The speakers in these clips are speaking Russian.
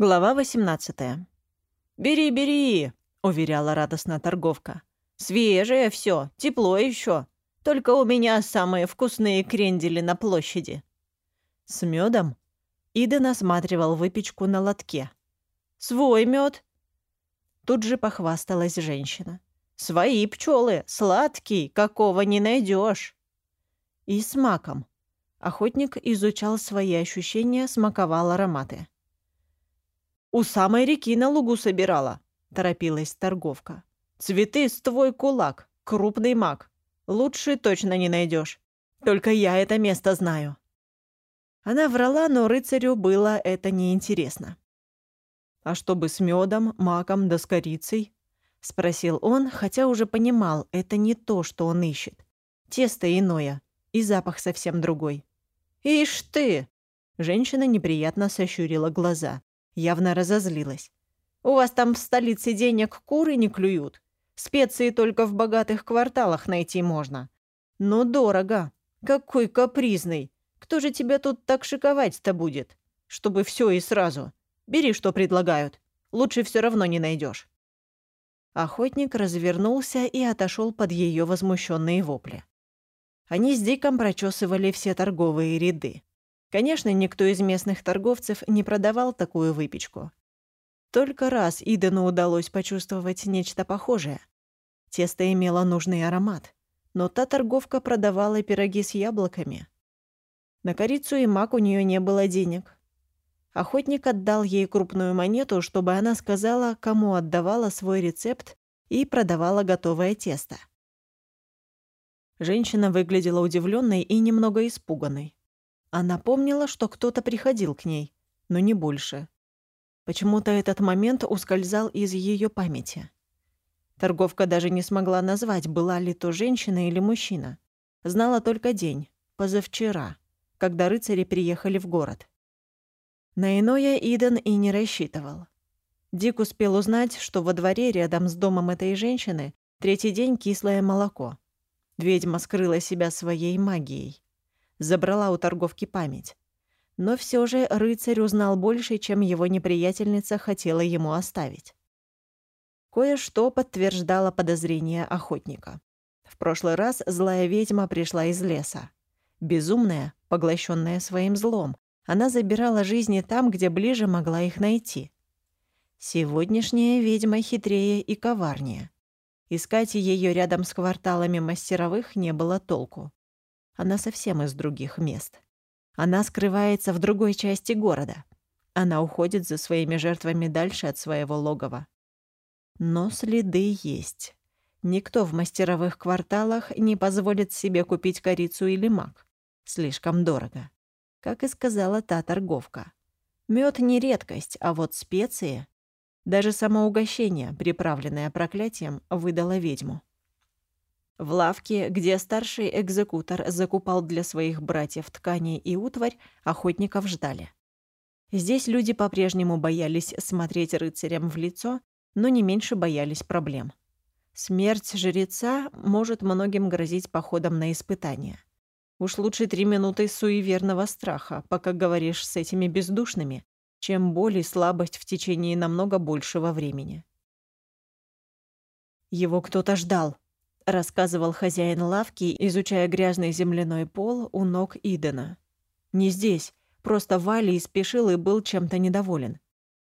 Глава 18. «Бери, бери!» — уверяла радостно торговка. «Свежее все, тепло еще. Только у меня самые вкусные крендели на площади». «С медом?» Иден осматривал выпечку на лотке. «Свой мед. Тут же похвасталась женщина. «Свои пчелы, сладкий, какого не найдешь. «И с маком». Охотник изучал свои ощущения, смаковал ароматы. «У самой реки на лугу собирала», — торопилась торговка. «Цветы с твой кулак, крупный мак. Лучше точно не найдешь. Только я это место знаю». Она врала, но рыцарю было это неинтересно. «А чтобы с медом, маком да с корицей?» — спросил он, хотя уже понимал, это не то, что он ищет. Тесто иное, и запах совсем другой. «Ишь ты!» Женщина неприятно сощурила глаза явно разозлилась. «У вас там в столице денег куры не клюют. Специи только в богатых кварталах найти можно. Но дорого. Какой капризный. Кто же тебя тут так шиковать-то будет? Чтобы все и сразу. Бери, что предлагают. Лучше все равно не найдешь. Охотник развернулся и отошел под ее возмущенные вопли. Они с Диком прочесывали все торговые ряды. Конечно, никто из местных торговцев не продавал такую выпечку. Только раз Идену удалось почувствовать нечто похожее. Тесто имело нужный аромат, но та торговка продавала пироги с яблоками. На корицу и мак у нее не было денег. Охотник отдал ей крупную монету, чтобы она сказала, кому отдавала свой рецепт и продавала готовое тесто. Женщина выглядела удивленной и немного испуганной. Она помнила, что кто-то приходил к ней, но не больше. Почему-то этот момент ускользал из ее памяти. Торговка даже не смогла назвать, была ли то женщина или мужчина. Знала только день, позавчера, когда рыцари приехали в город. На иное Иден и не рассчитывал. Дик успел узнать, что во дворе рядом с домом этой женщины третий день кислое молоко. Ведьма скрыла себя своей магией забрала у торговки память. Но все же рыцарь узнал больше, чем его неприятельница хотела ему оставить. Кое-что подтверждало подозрение охотника. В прошлый раз злая ведьма пришла из леса. Безумная, поглощенная своим злом, она забирала жизни там, где ближе могла их найти. Сегодняшняя ведьма хитрее и коварнее. Искать ее рядом с кварталами мастеровых не было толку. Она совсем из других мест. Она скрывается в другой части города. Она уходит за своими жертвами дальше от своего логова. Но следы есть. Никто в мастеровых кварталах не позволит себе купить корицу или мак. Слишком дорого. Как и сказала та торговка. Мед не редкость, а вот специи... Даже само угощение, приправленное проклятием, выдало ведьму. В лавке, где старший экзекутор закупал для своих братьев ткани и утварь, охотников ждали. Здесь люди по-прежнему боялись смотреть рыцарям в лицо, но не меньше боялись проблем. Смерть жреца может многим грозить походом на испытания. Уж лучше три минуты суеверного страха, пока говоришь с этими бездушными, чем боль и слабость в течение намного большего времени. Его кто-то ждал, рассказывал хозяин лавки, изучая грязный земляной пол у ног Идена. «Не здесь. Просто Вали спешил и был чем-то недоволен.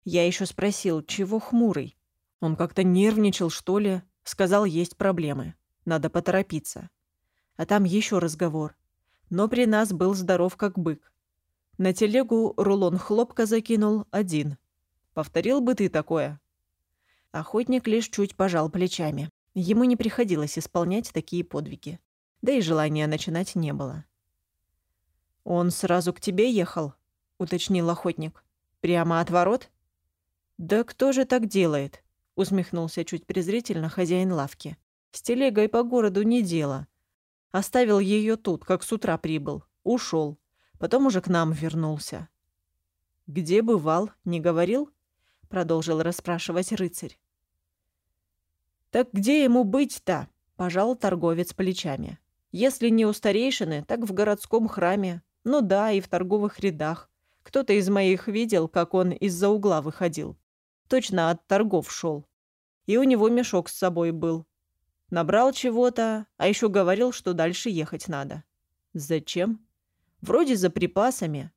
Я еще спросил, чего хмурый. Он как-то нервничал, что ли. Сказал, есть проблемы. Надо поторопиться. А там еще разговор. Но при нас был здоров как бык. На телегу рулон хлопка закинул один. Повторил бы ты такое?» Охотник лишь чуть пожал плечами. Ему не приходилось исполнять такие подвиги. Да и желания начинать не было. «Он сразу к тебе ехал?» — уточнил охотник. «Прямо от ворот?» «Да кто же так делает?» — усмехнулся чуть презрительно хозяин лавки. «С телегой по городу не дело. Оставил ее тут, как с утра прибыл. Ушел. Потом уже к нам вернулся». «Где бывал? Не говорил?» — продолжил расспрашивать рыцарь. «Так где ему быть-то?» – пожал торговец плечами. «Если не у старейшины, так в городском храме. Ну да, и в торговых рядах. Кто-то из моих видел, как он из-за угла выходил. Точно от торгов шел. И у него мешок с собой был. Набрал чего-то, а еще говорил, что дальше ехать надо. Зачем? Вроде за припасами.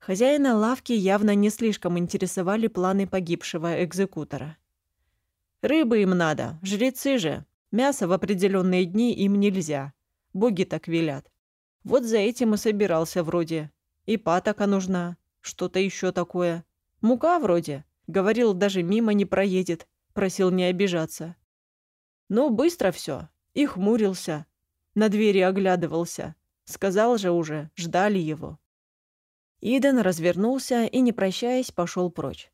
Хозяина лавки явно не слишком интересовали планы погибшего экзекутора. Рыбы им надо, жрецы же. Мясо в определенные дни им нельзя. Боги так велят. Вот за этим и собирался вроде. И патока нужна. Что-то еще такое. Мука вроде. Говорил, даже мимо не проедет. Просил не обижаться. Ну, быстро все. И хмурился. На двери оглядывался. Сказал же уже, ждали его. Иден развернулся и, не прощаясь, пошел прочь.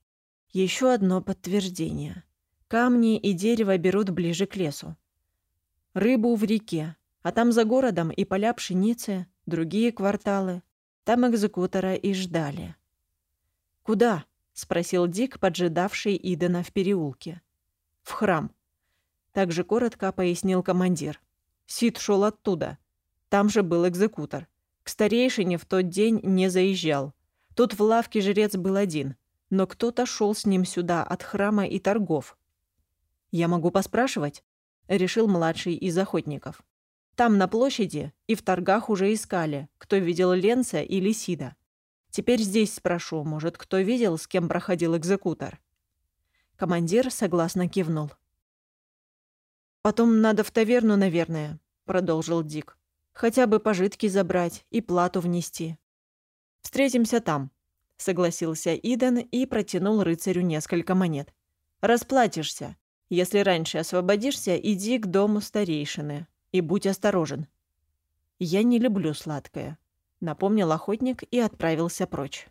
Еще одно подтверждение. Камни и дерево берут ближе к лесу. Рыбу в реке, а там за городом и поля пшеницы, другие кварталы. Там экзекутора и ждали. «Куда?» — спросил Дик, поджидавший Идена в переулке. «В храм». Также коротко пояснил командир. Сид шел оттуда. Там же был экзекутор. К старейшине в тот день не заезжал. Тут в лавке жрец был один, но кто-то шел с ним сюда от храма и торгов. «Я могу поспрашивать?» — решил младший из охотников. «Там на площади и в торгах уже искали, кто видел Ленца или Сида. Теперь здесь спрошу, может, кто видел, с кем проходил экзекутор?» Командир согласно кивнул. «Потом надо в таверну, наверное», — продолжил Дик. Хотя бы пожитки забрать и плату внести. Встретимся там, согласился Иден и протянул рыцарю несколько монет. Расплатишься. Если раньше освободишься, иди к дому старейшины и будь осторожен. Я не люблю сладкое, напомнил охотник и отправился прочь.